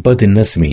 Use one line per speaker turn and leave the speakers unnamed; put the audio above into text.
بدل النسم